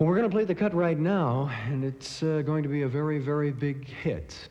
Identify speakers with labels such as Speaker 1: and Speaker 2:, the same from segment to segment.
Speaker 1: Well, we're going to play the cut right now, and it's uh, going to be a very, very big hit.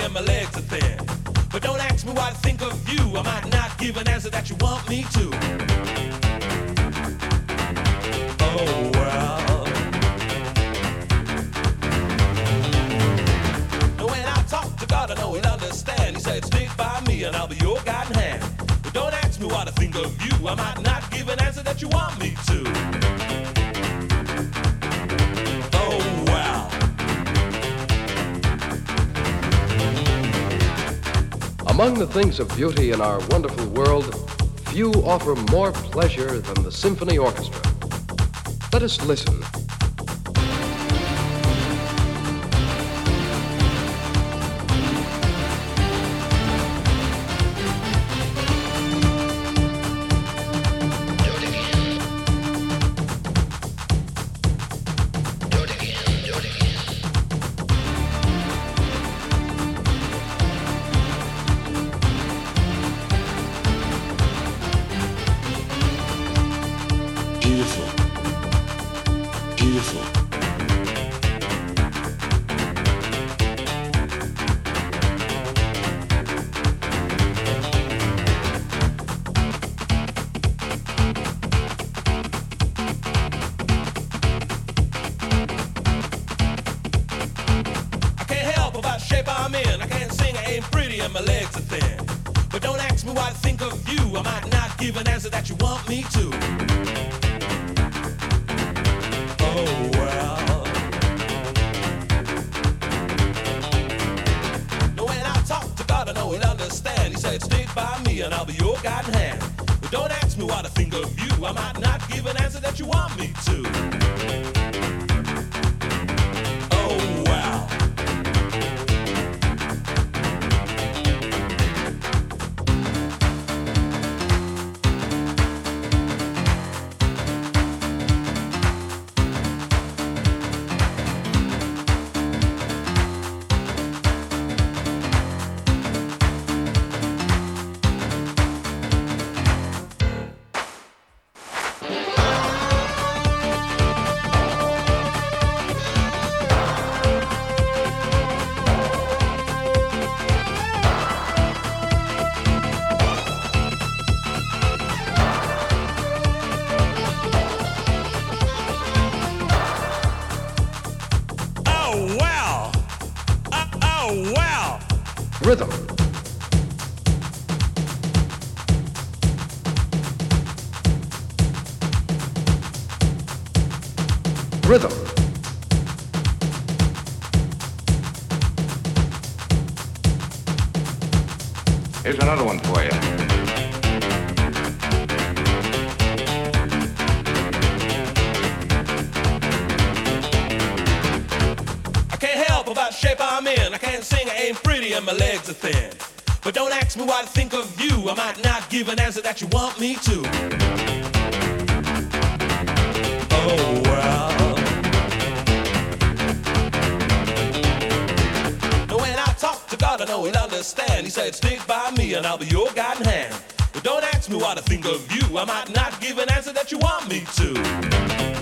Speaker 2: and my legs are thin. But don't ask me what I think of you. I might not give an answer that you want me to. Oh well. When I talk to God, I know He'll understand. He said, "Stick by me, and I'll be your guiding hand." But don't ask me what I think of you. I might not give an answer that you want me to.
Speaker 3: Among the things of beauty in our wonderful world, few offer more pleasure than the symphony orchestra. Let us listen
Speaker 2: beautiful, beautiful. I can't help about shape I'm in. I can't sing, I ain't pretty, and my legs are thin. But don't ask me what I think of you. I might not give an answer that you want me to. I'll be your guiding hand. But don't ask me what I think of you. I might not give an answer that you want me to.
Speaker 3: rhythm. Rhythm.
Speaker 4: Here's another one for you.
Speaker 2: I can't help about shape I'm in. I can't sing, I ain't pretty and my legs are thin. But don't ask me what I think of you. I might not give an answer that you want me to. Oh well. When I talk to God, I know He'll understand. He said, "Stick by me, and I'll be your guiding hand." But don't ask me what I think of you. I might not give an answer that you want me to.